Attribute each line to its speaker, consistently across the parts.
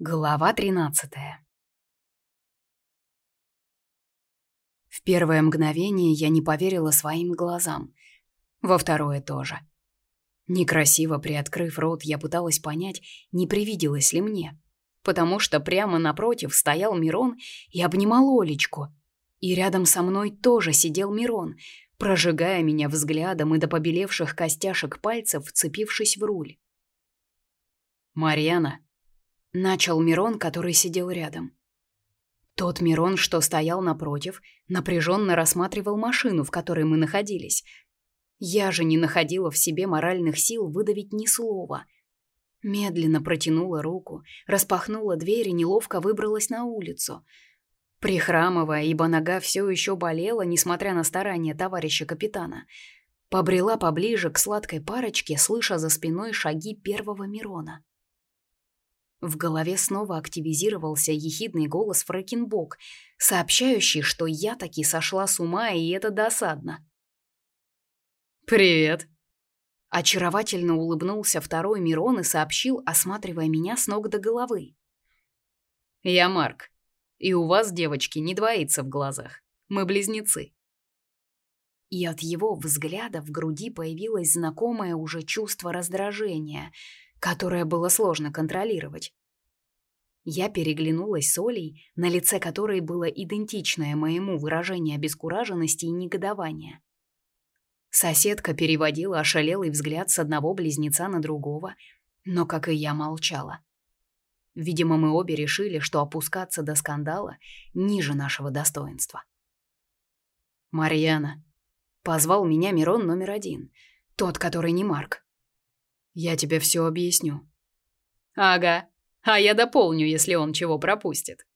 Speaker 1: Глава 13 В первое мгновение я не поверила своим глазам. Во второе тоже. Некрасиво приоткрыв рот, я пыталась понять, не привиделось ли мне. Потому что прямо напротив стоял Мирон и обнимал Олечку. И рядом со мной тоже сидел Мирон, прожигая меня взглядом и до побелевших костяшек пальцев, вцепившись в руль. «Марьяна», Начал Мирон, который сидел рядом. Тот Мирон, что стоял напротив, напряженно рассматривал машину, в которой мы находились. Я же не находила в себе моральных сил выдавить ни слова. Медленно протянула руку, распахнула дверь и неловко выбралась на улицу. Прихрамывая, ибо нога все еще болела, несмотря на старания товарища капитана, побрела поближе к сладкой парочке, слыша за спиной шаги первого Мирона. В голове снова активизировался ехидный голос Фрэкинбок, сообщающий, что я таки сошла с ума, и это досадно.
Speaker 2: «Привет!»
Speaker 1: Очаровательно улыбнулся второй Мирон и сообщил, осматривая меня с ног до головы.
Speaker 2: «Я Марк, и у вас, девочки, не двоится в глазах. Мы близнецы».
Speaker 1: И от его взгляда в груди появилось знакомое уже чувство раздражения — которое было сложно контролировать. Я переглянулась с Олей, на лице которой было идентичное моему выражение обескураженности и негодования. Соседка переводила ошалелый взгляд с одного близнеца на другого, но, как и я, молчала. Видимо, мы обе решили, что опускаться до скандала ниже нашего достоинства. «Марьяна», — позвал меня Мирон номер один, тот, который не Марк. Я тебе все объясню.
Speaker 2: Ага. А я дополню, если он чего пропустит.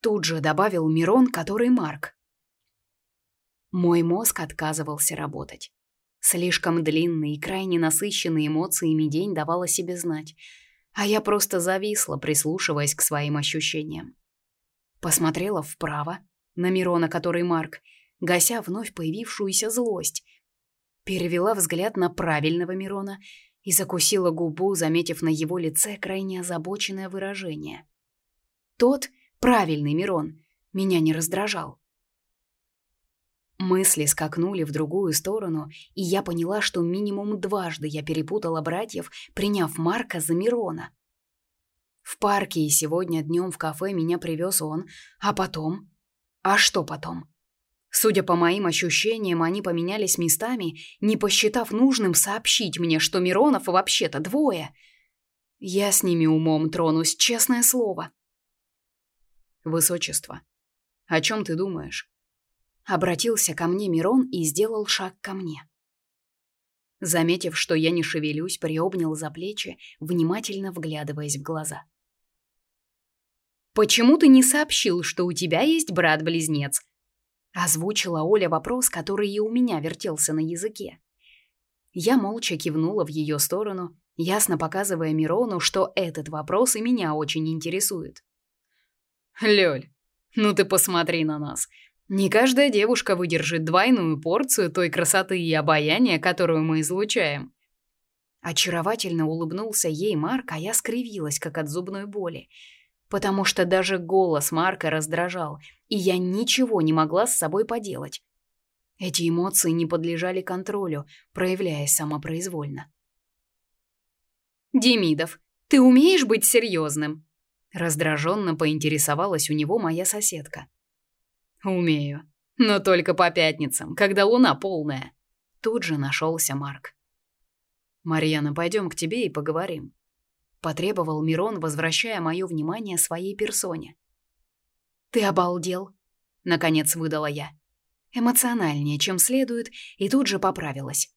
Speaker 1: Тут же добавил Мирон, который Марк. Мой мозг отказывался работать. Слишком длинный и крайне насыщенный эмоциями день давал о себе знать, а я просто зависла, прислушиваясь к своим ощущениям. Посмотрела вправо, на Мирона, который Марк, гася вновь появившуюся злость. Перевела взгляд на правильного Мирона и закусила губу, заметив на его лице крайне озабоченное выражение. Тот, правильный Мирон, меня не раздражал. Мысли скакнули в другую сторону, и я поняла, что минимум дважды я перепутала братьев, приняв Марка за Мирона. В парке и сегодня днем в кафе меня привез он, а потом... А что потом? Судя по моим ощущениям, они поменялись местами, не посчитав нужным сообщить мне, что Миронов вообще-то двое. Я с ними умом тронусь, честное слово.
Speaker 2: Высочество, о чем ты думаешь?
Speaker 1: Обратился ко мне Мирон и сделал шаг ко мне. Заметив, что я не шевелюсь, приобнял за плечи, внимательно вглядываясь в глаза. «Почему ты не сообщил, что у тебя есть брат-близнец?» Озвучила Оля вопрос, который и у меня вертелся на языке. Я молча кивнула в ее сторону, ясно показывая Мирону, что этот вопрос и меня очень интересует.
Speaker 2: «Лёль, ну ты посмотри на нас. Не каждая девушка выдержит двойную порцию той красоты и обаяния, которую мы излучаем».
Speaker 1: Очаровательно улыбнулся ей Марк, а я скривилась, как от зубной боли – потому что даже голос Марка раздражал, и я ничего не могла с собой поделать. Эти эмоции не подлежали контролю, проявляясь самопроизвольно.
Speaker 3: «Демидов, ты умеешь быть серьезным?»
Speaker 1: Раздраженно поинтересовалась у него моя соседка.
Speaker 2: «Умею, но только по пятницам, когда луна полная».
Speaker 1: Тут же нашелся Марк.
Speaker 2: «Марьяна, пойдем к тебе и поговорим»,
Speaker 1: потребовал Мирон, возвращая мое внимание своей персоне. Ты обалдел, наконец выдала я. Эмоциональнее, чем следует, и тут же поправилась.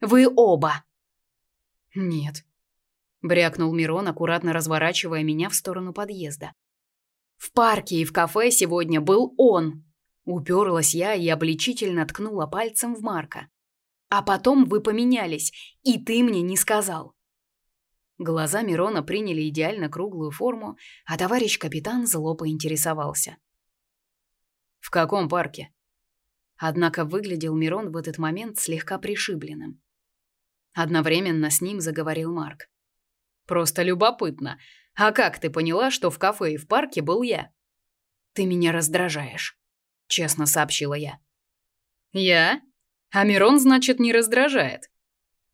Speaker 1: Вы оба.
Speaker 2: Нет,
Speaker 1: брякнул Мирон, аккуратно разворачивая меня в сторону подъезда. В парке и в кафе сегодня был он. Уперлась я и обличительно ткнула пальцем в Марка. А потом вы поменялись, и ты мне не сказал. Глаза Мирона приняли идеально круглую форму, а товарищ капитан зло поинтересовался.
Speaker 2: «В каком парке?»
Speaker 1: Однако выглядел Мирон в этот момент слегка пришибленным. Одновременно с ним заговорил Марк.
Speaker 2: «Просто любопытно. А как ты поняла, что в кафе и в парке был я?
Speaker 1: Ты меня раздражаешь, честно сообщила я.
Speaker 2: Я? А Мирон, значит, не раздражает.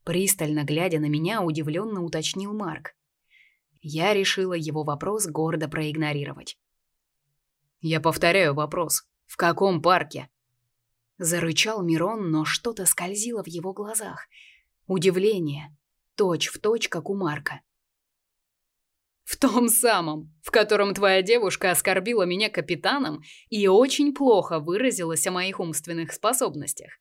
Speaker 1: Пристально глядя на меня, удивленно уточнил Марк. Я решила его вопрос гордо проигнорировать.
Speaker 2: Я повторяю вопрос. В каком парке?
Speaker 1: Зарычал Мирон, но что-то скользило в его глазах. Удивление, точь в точь, как у Марка.
Speaker 2: В том самом, в котором твоя девушка оскорбила меня капитаном и очень плохо выразилась о моих умственных способностях.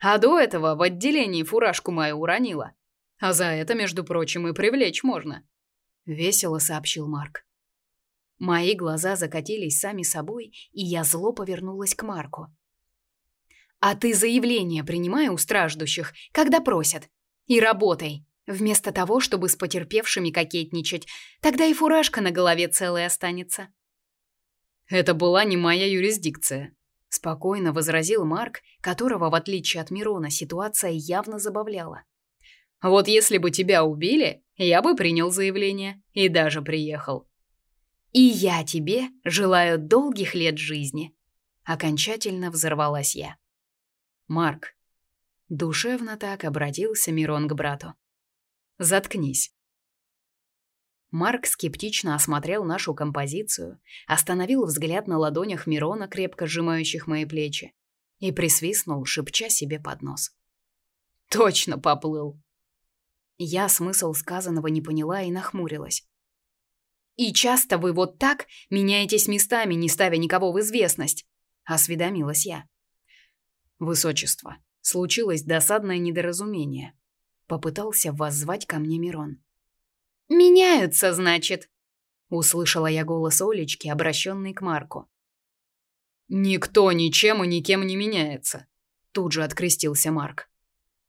Speaker 2: А до этого в отделении фуражку мою уронила. А за это, между прочим, и привлечь можно.
Speaker 1: Весело сообщил Марк. Мои глаза закатились сами собой, и я зло повернулась к Марку. А ты заявление принимай у страждущих, когда просят. И работай, вместо того, чтобы с потерпевшими кокетничать. Тогда и фуражка на голове целая останется.
Speaker 2: Это была не моя юрисдикция,
Speaker 1: спокойно возразил Марк, которого в отличие от Мирона ситуация явно забавляла.
Speaker 2: Вот если бы тебя убили, я бы принял заявление и даже приехал.
Speaker 1: И я тебе желаю долгих лет жизни. Окончательно взорвалась я.
Speaker 2: Марк. Душевно так обратился Мирон к брату. Заткнись.
Speaker 1: Марк скептично осмотрел нашу композицию, остановил взгляд на ладонях Мирона, крепко сжимающих мои плечи, и присвистнул, шепча себе под нос.
Speaker 2: «Точно поплыл!»
Speaker 1: Я смысл сказанного не поняла и нахмурилась. «И часто вы вот так меняетесь местами, не ставя никого в известность?» — осведомилась я.
Speaker 2: Высочество, случилось досадное недоразумение.
Speaker 1: Попытался воззвать ко мне Мирон.
Speaker 3: «Меняются, значит?»
Speaker 1: Услышала я голос Олечки, обращенный к Марку.
Speaker 2: «Никто ничем и никем не меняется», — тут же открестился Марк.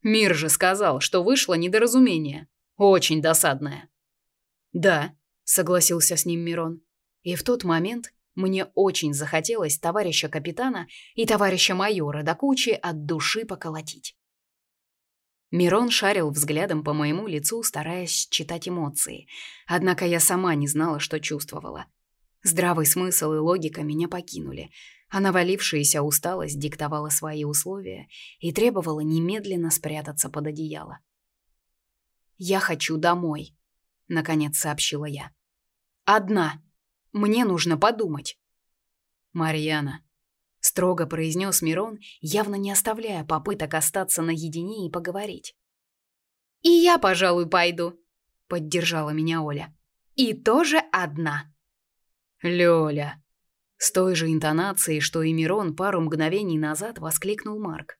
Speaker 2: «Мир же сказал, что вышло недоразумение. Очень досадное».
Speaker 1: «Да», — согласился с ним Мирон. И в тот момент мне очень захотелось товарища капитана и товарища майора до кучи от души поколотить. Мирон шарил взглядом по моему лицу, стараясь читать эмоции. Однако я сама не знала, что чувствовала. Здравый смысл и логика меня покинули, а навалившаяся усталость диктовала свои условия и требовала немедленно спрятаться под одеяло. «Я хочу домой», — наконец сообщила я. «Одна». Мне нужно подумать.
Speaker 2: Марьяна,
Speaker 1: строго произнес Мирон, явно не оставляя попыток остаться наедине и поговорить.
Speaker 3: И я, пожалуй, пойду,
Speaker 1: поддержала меня Оля.
Speaker 3: И тоже одна.
Speaker 2: Лёля,
Speaker 1: с той же интонацией, что и Мирон пару мгновений назад воскликнул Марк.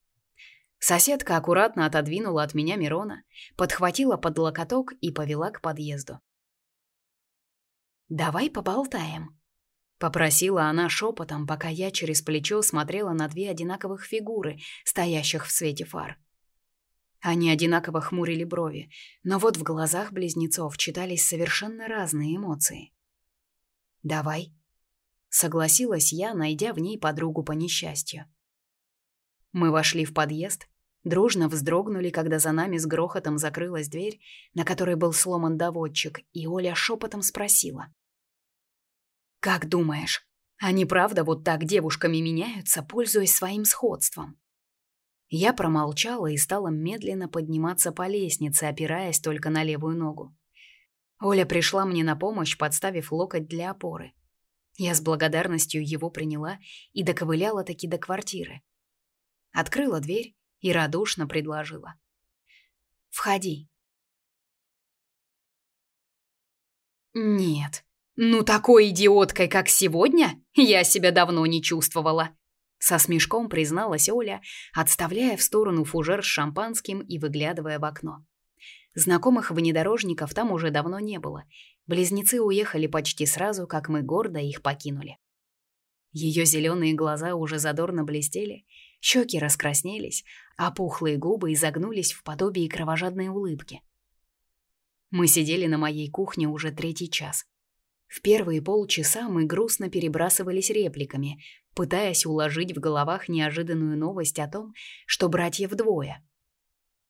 Speaker 1: Соседка аккуратно отодвинула от меня Мирона, подхватила под локоток и повела к подъезду. «Давай поболтаем», — попросила она шепотом, пока я через плечо смотрела на две одинаковых фигуры, стоящих в свете фар. Они одинаково хмурили брови, но вот в глазах близнецов читались совершенно разные эмоции. «Давай», — согласилась я, найдя в ней подругу по несчастью. Мы вошли в подъезд, дружно вздрогнули, когда за нами с грохотом закрылась дверь, на которой был сломан доводчик, и Оля шепотом спросила. Как думаешь, они правда вот так девушками меняются, пользуясь своим сходством? Я промолчала и стала медленно подниматься по лестнице, опираясь только на левую ногу. Оля пришла мне на помощь, подставив локоть для опоры. Я с благодарностью его приняла и доковыляла таки до квартиры. Открыла дверь и радушно предложила. «Входи».
Speaker 3: «Нет, ну такой идиоткой, как сегодня, я себя давно не чувствовала.
Speaker 1: Со смешком призналась Оля, отставляя в сторону фужер с шампанским и выглядывая в окно. Знакомых внедорожников там уже давно не было. Близнецы уехали почти сразу, как мы гордо их покинули. Ее зеленые глаза уже задорно блестели, щеки раскраснелись, а пухлые губы изогнулись в подобии кровожадной улыбки. Мы сидели на моей кухне уже третий час. В первые полчаса мы грустно перебрасывались репликами, пытаясь уложить в головах неожиданную новость о том, что братья вдвое.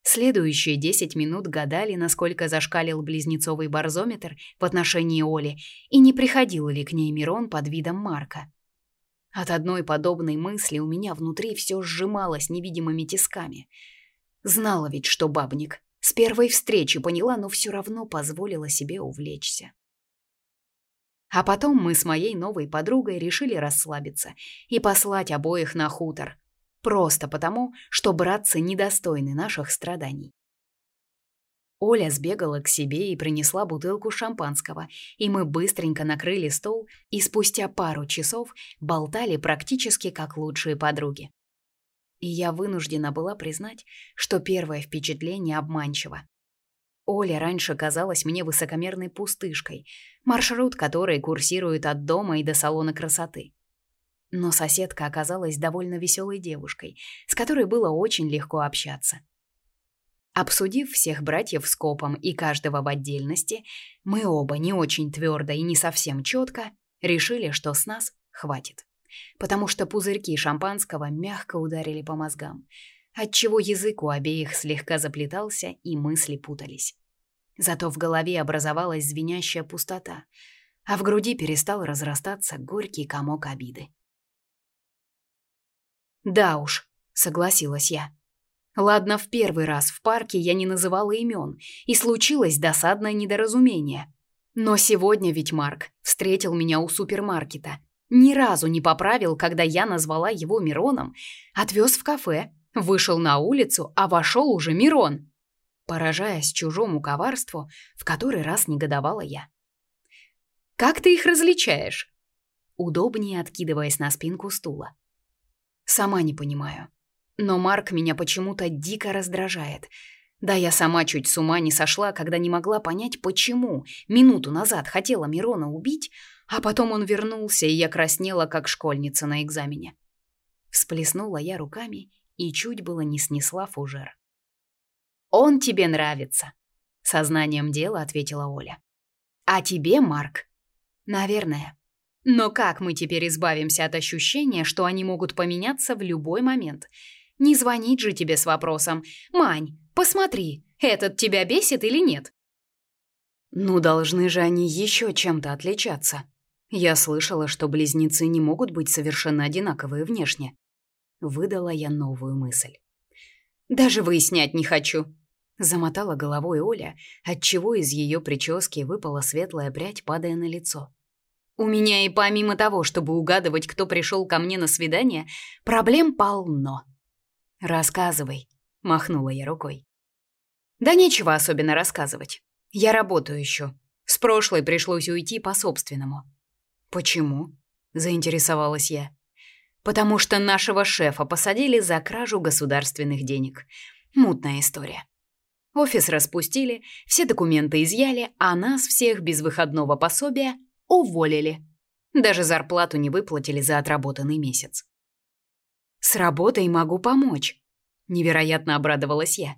Speaker 1: Следующие 10 минут гадали, насколько зашкалил близнецовый барзометр в отношении Оли и не приходил ли к ней Мирон под видом Марка. От одной подобной мысли у меня внутри все сжималось невидимыми тисками. Знала ведь, что бабник. С первой встречи поняла, но все равно позволила себе увлечься. А потом мы с моей новой подругой решили расслабиться и послать обоих на хутор. Просто потому, что братцы недостойны наших страданий. Оля сбегала к себе и принесла бутылку шампанского, и мы быстренько накрыли стол и спустя пару часов болтали практически как лучшие подруги. И я вынуждена была признать, что первое впечатление обманчиво. Оля раньше казалась мне высокомерной пустышкой, маршрут которой курсирует от дома и до салона красоты. Но соседка оказалась довольно веселой девушкой, с которой было очень легко общаться. Обсудив всех братьев скопом и каждого в отдельности, мы оба не очень твердо и не совсем четко решили, что с нас хватит. Потому что пузырьки шампанского мягко ударили по мозгам, отчего язык у обеих слегка заплетался и мысли путались. Зато в голове образовалась звенящая пустота, а в груди перестал разрастаться горький комок обиды. «Да уж», — согласилась я. Ладно, в первый раз в парке я не называла имен, и случилось досадное недоразумение. Но сегодня ведь Марк встретил меня у супермаркета. Ни разу не поправил, когда я назвала его Мироном, отвез в кафе, вышел на улицу, а вошел уже Мирон поражаясь чужому коварству, в который раз негодовала я. «Как ты их различаешь?» Удобнее откидываясь на спинку стула. «Сама не понимаю. Но Марк меня почему-то дико раздражает. Да я сама чуть с ума не сошла, когда не могла понять, почему минуту назад хотела Мирона убить, а потом он вернулся, и я краснела, как школьница на экзамене. Всплеснула я руками и чуть было не снесла фужер. Он тебе нравится, сознанием дела ответила Оля. А тебе, Марк? Наверное. Но как мы теперь избавимся от ощущения, что они могут поменяться в любой момент? Не звонить же тебе с вопросом: "Мань, посмотри, этот тебя бесит или нет?" Ну, должны же они еще чем-то отличаться. Я слышала, что близнецы не могут быть совершенно одинаковые внешне. Выдала я новую мысль. Даже выяснять не хочу, Замотала головой Оля, отчего из ее прически выпала светлая прядь, падая на лицо. У меня и помимо того, чтобы угадывать, кто пришел ко мне на свидание, проблем полно. Рассказывай, махнула я рукой. Да нечего особенно рассказывать. Я работаю еще. С прошлой пришлось уйти по собственному. Почему? заинтересовалась я. Потому что нашего шефа посадили за кражу государственных денег. Мутная история. Офис распустили, все документы изъяли, а нас всех без выходного пособия уволили. Даже зарплату не выплатили за отработанный месяц. «С работой могу помочь», — невероятно обрадовалась я.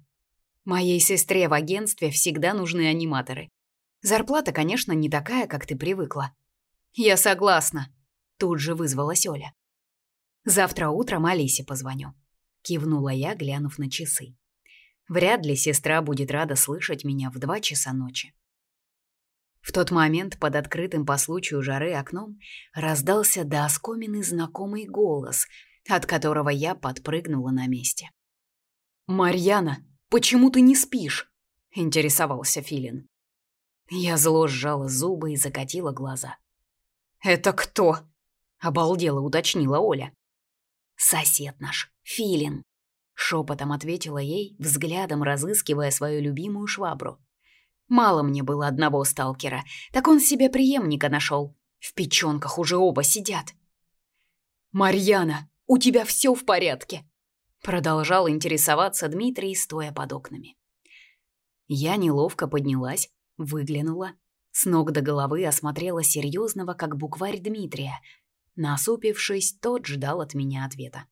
Speaker 1: «Моей сестре в агентстве всегда нужны аниматоры. Зарплата, конечно, не такая, как ты привыкла». «Я согласна», — тут же вызвалась Оля. «Завтра утром Алисе позвоню», — кивнула я, глянув на часы. Вряд ли сестра будет рада слышать меня в два часа ночи. В тот момент под открытым по случаю жары окном раздался до оскомины знакомый голос, от которого я подпрыгнула на месте. «Марьяна, почему ты не спишь?» — интересовался Филин. Я зло сжала зубы и закатила глаза. «Это кто?» — обалдела уточнила Оля. «Сосед наш, Филин», Шепотом ответила ей, взглядом разыскивая свою любимую швабру. Мало мне было одного сталкера, так он себе преемника нашел. В печенках уже оба сидят. «Марьяна, у тебя все в порядке?» Продолжал интересоваться Дмитрий, стоя под окнами. Я неловко поднялась, выглянула, с ног до головы осмотрела серьезного, как букварь Дмитрия. Насупившись, тот ждал от меня ответа.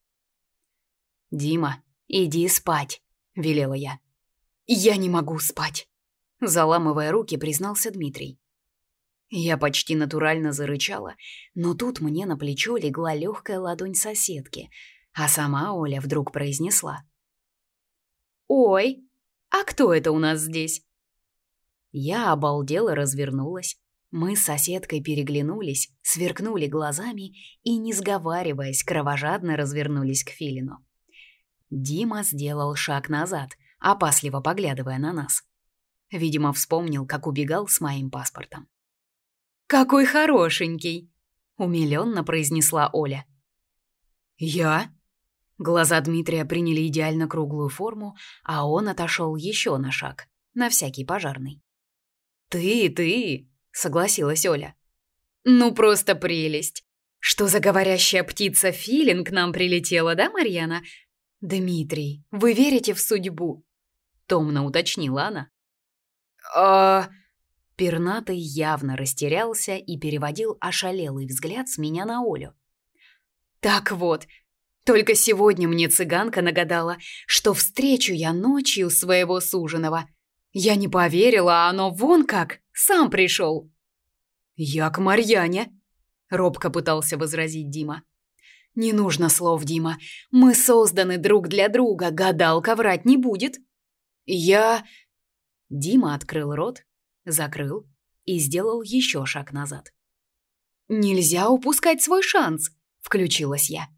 Speaker 1: «Дима, «Иди спать», — велела я. «Я не могу спать», — заламывая руки, признался Дмитрий. Я почти натурально зарычала, но тут мне на плечо легла легкая ладонь соседки, а сама Оля вдруг произнесла. «Ой,
Speaker 3: А кто это у нас здесь?»
Speaker 1: Я обалдела развернулась. Мы с соседкой переглянулись, сверкнули глазами и, не сговариваясь, кровожадно развернулись к Филину. Дима сделал шаг назад, опасливо поглядывая на нас. Видимо, вспомнил, как убегал с моим паспортом.
Speaker 3: «Какой хорошенький!» — умилённо произнесла Оля.
Speaker 1: «Я?» Глаза Дмитрия приняли идеально круглую форму, а он отошел еще на шаг, на всякий пожарный.
Speaker 3: «Ты, ты!» — согласилась Оля. «Ну, просто прелесть! Что за говорящая птица Филин к нам прилетела, да, Марьяна? Дмитрий, вы верите в судьбу?» Томно уточнила она.
Speaker 1: «А...» Пернатый явно растерялся и переводил ошалелый взгляд с меня на Олю.
Speaker 3: «Так вот, только сегодня мне цыганка нагадала, что встречу я ночью своего суженого. Я не поверила, а оно вон как, сам пришел».
Speaker 1: «Я к Марьяне», — робко пытался возразить Дима.
Speaker 3: «Не нужно слов, Дима. Мы созданы друг для друга, гадалка врать не будет».
Speaker 1: «Я...» Дима открыл рот, закрыл и сделал еще шаг назад.
Speaker 3: «Нельзя упускать свой шанс», — включилась я.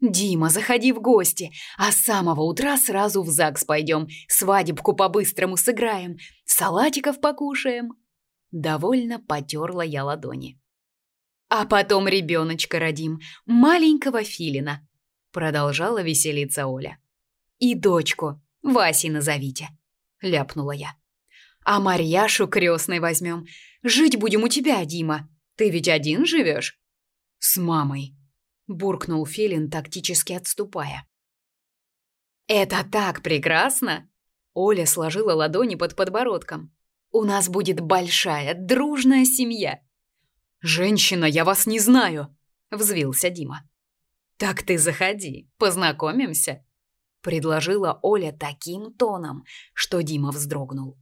Speaker 3: «Дима, заходи в гости, а с самого утра сразу в ЗАГС пойдем, свадебку по-быстрому сыграем, салатиков покушаем».
Speaker 1: Довольно потерла я ладони.
Speaker 3: «А потом ребеночка родим, маленького филина», — продолжала веселиться Оля. «И дочку, Васей назовите», — ляпнула я. «А Марьяшу крестной возьмем. Жить будем у тебя, Дима. Ты ведь один живешь?»
Speaker 1: «С мамой», буркнул Филин, тактически отступая.
Speaker 3: Это так прекрасно. Оля сложила ладони под подбородком. У нас будет большая, дружная семья.
Speaker 1: Женщина, я вас не знаю, взвился Дима.
Speaker 3: Так ты заходи, познакомимся, предложила Оля таким тоном, что Дима вздрогнул.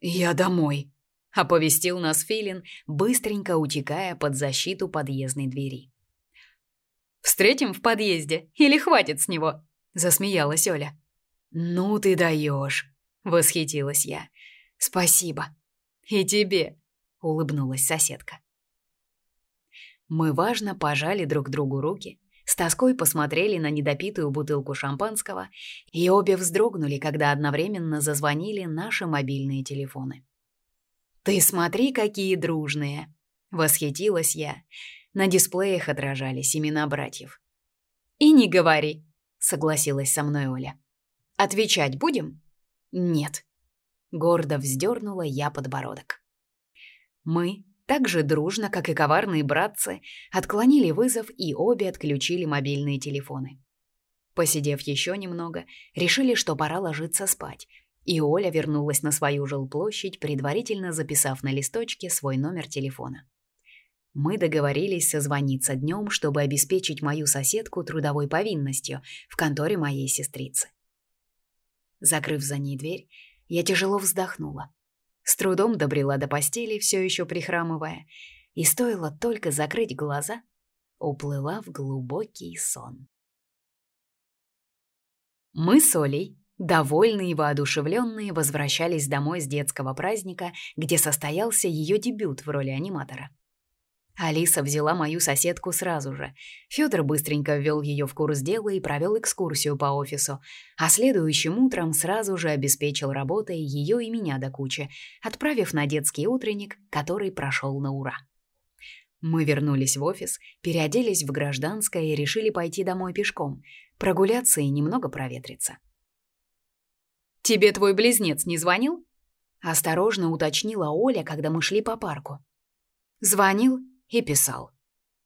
Speaker 1: Я домой,
Speaker 3: оповестил нас Филин, быстренько утекая под защиту подъездной двери. Встретим в подъезде или хватит с него?» — засмеялась Оля.
Speaker 1: «Ну ты даешь!» — восхитилась я. «Спасибо».
Speaker 3: «И тебе!» — улыбнулась соседка.
Speaker 1: Мы важно пожали друг другу руки, с тоской посмотрели на недопитую бутылку шампанского и обе вздрогнули, когда одновременно зазвонили наши мобильные телефоны.
Speaker 3: «Ты смотри, какие дружные!» — восхитилась я на дисплеях отражались имена братьев. «И не говори», — согласилась со мной Оля. «Отвечать будем?»
Speaker 1: «Нет». Гордо вздернула я подбородок. Мы, так же дружно, как и коварные братцы, отклонили вызов и обе отключили мобильные телефоны. Посидев еще немного, решили, что пора ложиться спать, и Оля вернулась на свою жилплощадь, предварительно записав на листочке свой номер телефона. Мы договорились созвониться днем, чтобы обеспечить мою соседку трудовой повинностью в конторе моей сестрицы. Закрыв за ней дверь, я тяжело вздохнула. С трудом добрела до постели, все еще прихрамывая, и стоило только закрыть глаза, уплыла в глубокий сон. Мы с Олей, довольные и воодушевленные, возвращались домой с детского праздника, где состоялся ее дебют в роли аниматора. Алиса взяла мою соседку сразу же. Федор быстренько ввел ее в курс дела и провел экскурсию по офису, а следующим утром сразу же обеспечил работой ее и меня до кучи, отправив на детский утренник, который прошел на ура. Мы вернулись в офис, переоделись в гражданское и решили пойти домой пешком, прогуляться и немного проветриться.
Speaker 3: «Тебе твой близнец не звонил?»
Speaker 1: Осторожно уточнила Оля, когда мы шли по парку.
Speaker 3: «Звонил
Speaker 1: и писал.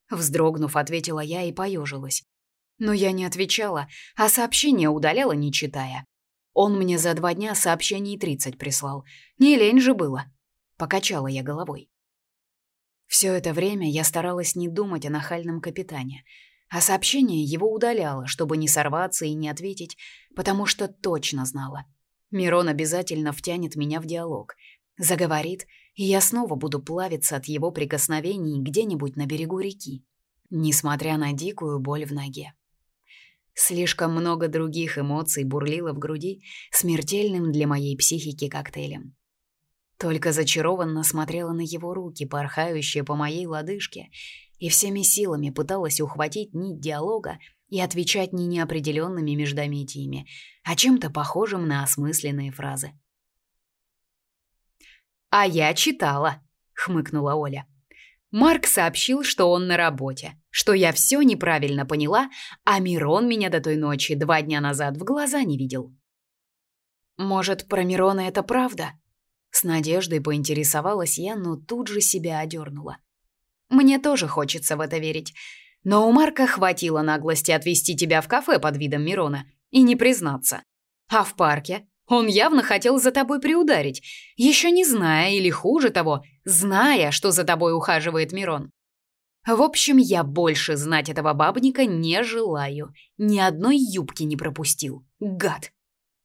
Speaker 1: Вздрогнув, ответила я и поежилась. Но я не отвечала, а сообщение удаляла, не читая. Он мне за два дня сообщений тридцать прислал. Не лень же было. Покачала я головой. Все это время я старалась не думать о нахальном капитане, а сообщение его удаляла, чтобы не сорваться и не ответить, потому что точно знала. Мирон обязательно втянет меня в диалог, заговорит и я снова буду плавиться от его прикосновений где-нибудь на берегу реки, несмотря на дикую боль в ноге. Слишком много других эмоций бурлило в груди, смертельным для моей психики коктейлем. Только зачарованно смотрела на его руки, порхающие по моей лодыжке, и всеми силами пыталась ухватить нить диалога и отвечать не неопределенными междометиями, а чем-то похожим на осмысленные фразы.
Speaker 3: «А я читала», — хмыкнула Оля. Марк сообщил, что он на работе, что я все неправильно поняла, а Мирон меня до той ночи два дня назад в глаза не видел.
Speaker 1: Может, про Мирона это правда? С надеждой поинтересовалась я, но тут же себя одернула.
Speaker 3: Мне тоже хочется в это верить. Но у Марка хватило наглости отвезти тебя в кафе под видом Мирона и не признаться. А в парке он явно хотел за тобой приударить, еще не зная или хуже того, зная, что за тобой ухаживает Мирон. В общем, я больше знать этого бабника не желаю. Ни одной юбки не пропустил. Гад.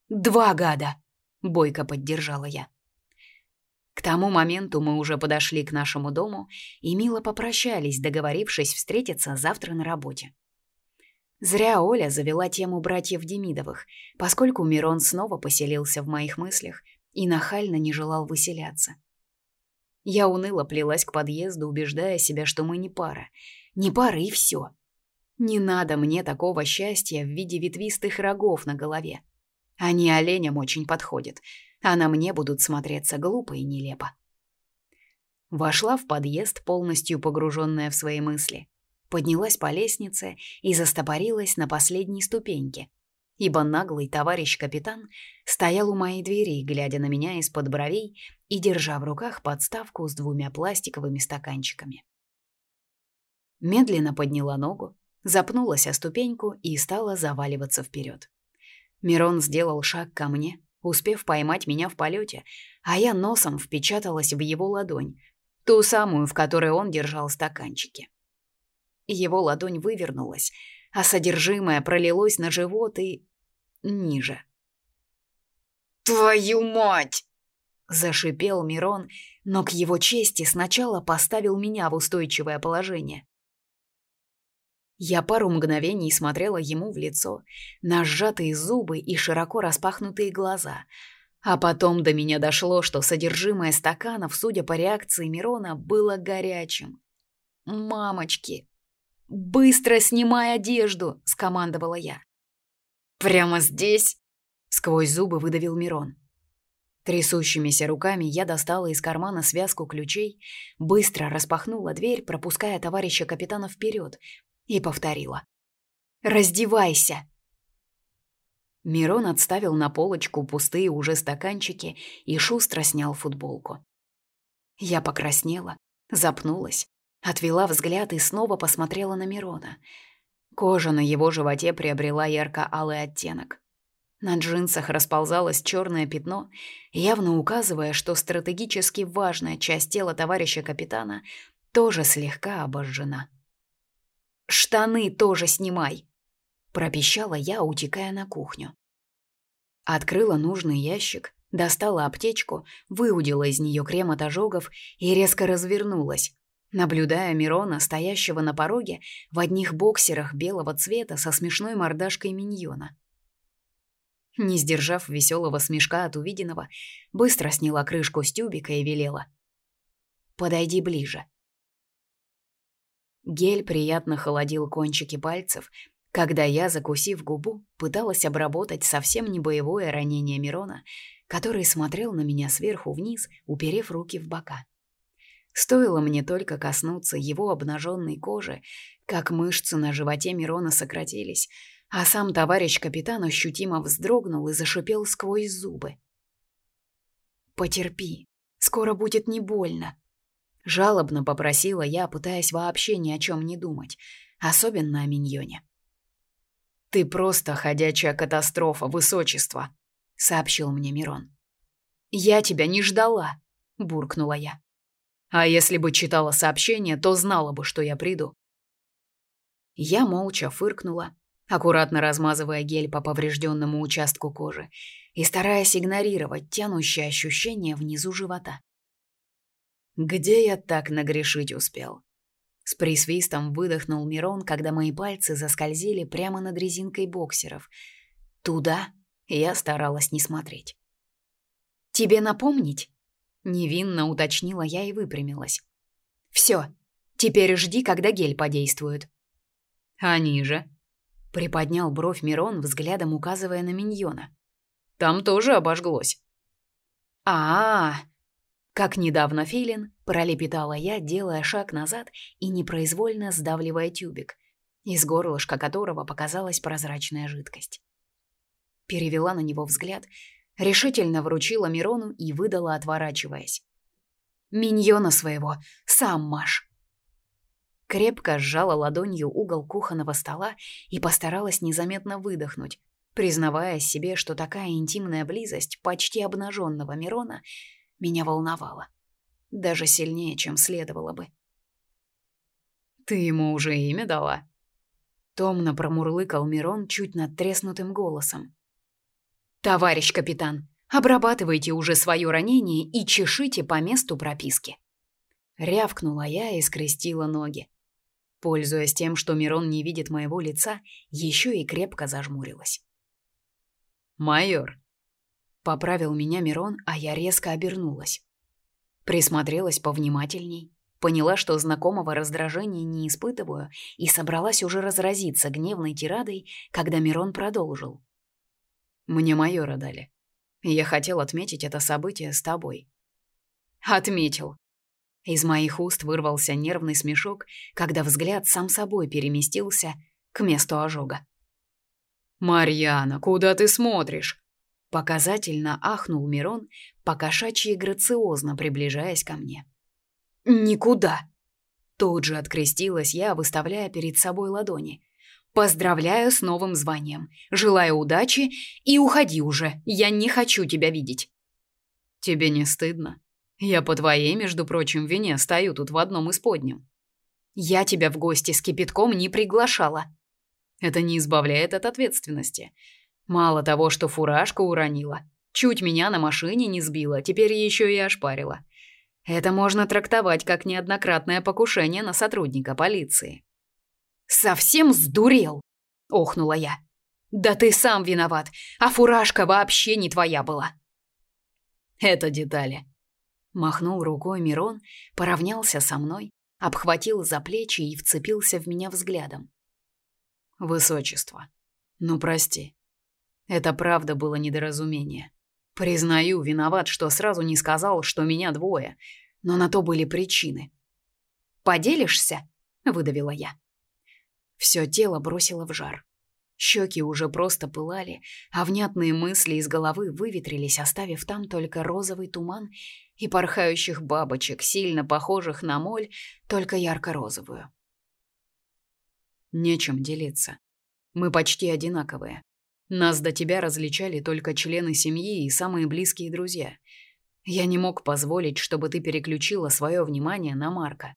Speaker 3: Два гада, бойко поддержала я. К тому моменту мы уже подошли к нашему дому и мило попрощались, договорившись встретиться завтра на работе. Зря Оля завела тему братьев Демидовых, поскольку Мирон снова поселился в моих мыслях и нахально не желал выселяться. Я уныло плелась к подъезду, убеждая себя, что мы не пара. Не пара и все. Не надо мне такого счастья в виде ветвистых рогов на голове. Они оленям очень подходят, а на мне будут смотреться глупо и нелепо. Вошла в подъезд, полностью погруженная в свои мысли поднялась по лестнице и застопорилась на последней ступеньке, ибо наглый товарищ капитан стоял у моей двери, глядя на меня из-под бровей и держа в руках подставку с двумя пластиковыми стаканчиками. Медленно подняла ногу, запнулась о ступеньку и стала заваливаться вперед. Мирон сделал шаг ко мне, успев поймать меня в полете, а я носом впечаталась в его ладонь, ту самую, в которой он держал стаканчики. Его ладонь вывернулась, а содержимое пролилось на живот и... ниже.
Speaker 2: «Твою мать!»
Speaker 1: — зашипел Мирон, но к его чести сначала поставил меня в устойчивое положение. Я пару мгновений смотрела ему в лицо, на сжатые зубы и широко распахнутые глаза, а потом до меня дошло, что содержимое стаканов, судя по реакции Мирона, было горячим. «Мамочки!» «Быстро снимай одежду!» — скомандовала я.
Speaker 2: «Прямо здесь?»
Speaker 1: — сквозь зубы выдавил Мирон. Трясущимися руками я достала из кармана связку ключей, быстро распахнула дверь, пропуская товарища капитана вперед, и повторила. «Раздевайся!» Мирон отставил на полочку пустые уже стаканчики и шустро снял футболку. Я покраснела, запнулась, Отвела взгляд и снова посмотрела на Мирона. Кожа на его животе приобрела ярко-алый оттенок. На джинсах расползалось черное пятно, явно указывая, что стратегически важная часть тела товарища капитана тоже слегка обожжена. «Штаны тоже снимай!» – пропищала я, утекая на кухню. Открыла нужный ящик, достала аптечку, выудила из нее крем от ожогов и резко развернулась, наблюдая Мирона, стоящего на пороге в одних боксерах белого цвета со смешной мордашкой миньона. Не сдержав веселого смешка от увиденного, быстро сняла крышку с тюбика и велела. «Подойди ближе». Гель приятно холодил кончики пальцев, когда я, закусив губу, пыталась обработать совсем не боевое ранение Мирона, который смотрел на меня сверху вниз, уперев руки в бока. Стоило мне только коснуться его обнаженной кожи, как мышцы на животе Мирона сократились, а сам товарищ капитан ощутимо вздрогнул и зашипел сквозь зубы. «Потерпи, скоро будет не больно», — жалобно попросила я, пытаясь вообще ни о чем не думать, особенно о миньоне. «Ты просто ходячая катастрофа, высочество», — сообщил мне Мирон. «Я тебя не ждала», — буркнула я. А если бы читала сообщение, то знала бы, что я приду. Я молча фыркнула, аккуратно размазывая гель по поврежденному участку кожи и стараясь игнорировать тянущее ощущение внизу живота. Где я так нагрешить успел?
Speaker 3: С присвистом выдохнул Мирон, когда мои пальцы заскользили прямо над резинкой боксеров. Туда я старалась не смотреть. «Тебе напомнить?» — невинно уточнила я и выпрямилась. «Все, теперь жди, когда гель подействует».
Speaker 2: «Они же?»
Speaker 3: — приподнял бровь Мирон, взглядом указывая на миньона.
Speaker 2: «Там тоже обожглось».
Speaker 3: «А-а-а!» Как недавно филин, пролепетала я, делая шаг назад и непроизвольно сдавливая тюбик, из горлышка которого показалась прозрачная жидкость. Перевела на него взгляд, решительно вручила Мирону и выдала, отворачиваясь. «Миньона своего, сам Маш!» Крепко сжала ладонью угол кухонного стола и постаралась незаметно выдохнуть, признавая себе, что такая интимная близость почти обнаженного Мирона — меня волновало. Даже сильнее, чем следовало бы.
Speaker 2: «Ты ему уже имя дала?»
Speaker 3: Томно промурлыкал Мирон чуть надтреснутым голосом. «Товарищ капитан, обрабатывайте уже свое ранение и чешите по месту прописки». Рявкнула я и скрестила ноги. Пользуясь тем, что Мирон не видит моего лица, еще и крепко зажмурилась.
Speaker 2: «Майор,
Speaker 3: Поправил меня Мирон, а я резко обернулась. Присмотрелась повнимательней, поняла, что знакомого раздражения не испытываю, и собралась уже разразиться гневной тирадой, когда Мирон продолжил.
Speaker 2: «Мне майора дали. Я хотел отметить это событие с тобой».
Speaker 3: «Отметил». Из моих уст вырвался нервный смешок, когда взгляд сам собой переместился к месту ожога.
Speaker 2: «Марьяна, куда ты смотришь?»
Speaker 3: Показательно ахнул Мирон, покошачьи грациозно приближаясь ко мне. «Никуда!» Тут же открестилась я, выставляя перед собой ладони. «Поздравляю с новым званием. Желаю удачи и уходи уже. Я не хочу тебя видеть».
Speaker 2: «Тебе не стыдно? Я по твоей, между прочим, вине стою тут в одном из подням».
Speaker 3: «Я тебя в гости с кипятком не приглашала».
Speaker 2: «Это не избавляет от ответственности. Мало того, что фуражку уронила, чуть меня на машине не сбила, теперь еще и ошпарила. Это можно трактовать как неоднократное покушение на сотрудника полиции.
Speaker 3: «Совсем сдурел!» — охнула я. «Да ты сам виноват, а фуражка вообще не твоя была!»
Speaker 2: «Это детали», —
Speaker 3: махнул рукой Мирон, поравнялся со мной, обхватил за плечи и вцепился в меня взглядом.
Speaker 2: «Высочество, ну прости, это правда было недоразумение. Признаю, виноват, что сразу не сказал, что меня двое, но на то были причины.
Speaker 3: «Поделишься?» — выдавила я. Все тело бросило в жар. Щеки уже просто пылали, а внятные мысли из головы выветрились, оставив там только розовый туман и порхающих бабочек, сильно похожих на моль, только ярко-розовую.
Speaker 2: Нечем делиться. Мы почти одинаковые. Нас до тебя различали только члены семьи и самые близкие друзья. Я не мог позволить, чтобы ты переключила свое внимание на Марка.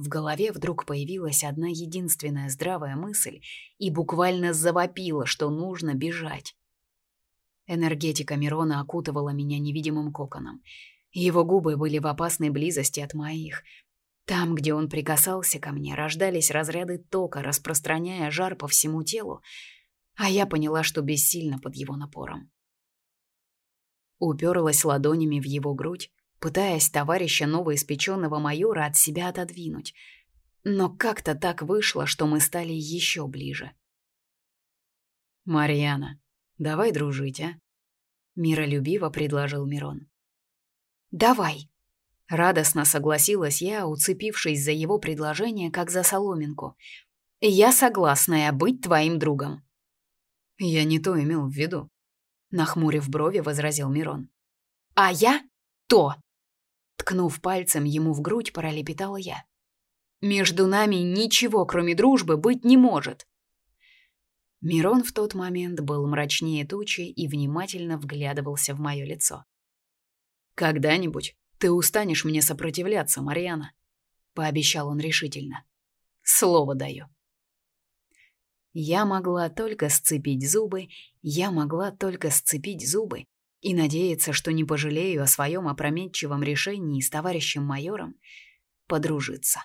Speaker 3: В голове вдруг появилась одна единственная здравая мысль и буквально завопила, что нужно бежать. Энергетика Мирона окутывала меня невидимым коконом. Его губы были в опасной близости от моих. Там, где он прикасался ко мне, рождались разряды тока, распространяя жар по всему телу, а я поняла, что бессильна под его напором. Уперлась ладонями в его грудь, пытаясь товарища новоиспеченного майора от себя отодвинуть. Но как-то так вышло, что мы стали еще ближе.
Speaker 2: «Марьяна, давай дружить, а?»
Speaker 3: Миролюбиво предложил Мирон. «Давай!» Радостно согласилась я, уцепившись за его предложение, как за соломинку. «Я согласная быть твоим другом».
Speaker 2: «Я не то имел в виду», — нахмурив брови, возразил Мирон.
Speaker 3: «А я то!» Ткнув пальцем ему в грудь, пролепетала я. «Между нами ничего, кроме дружбы, быть не может!» Мирон в тот момент был мрачнее тучи и внимательно вглядывался в мое лицо.
Speaker 2: «Когда-нибудь ты устанешь мне сопротивляться, Марьяна», — пообещал он решительно. «Слово даю».
Speaker 3: Я могла только сцепить зубы, я могла только сцепить зубы и надеяться, что не пожалею о своем опрометчивом решении с товарищем майором подружиться.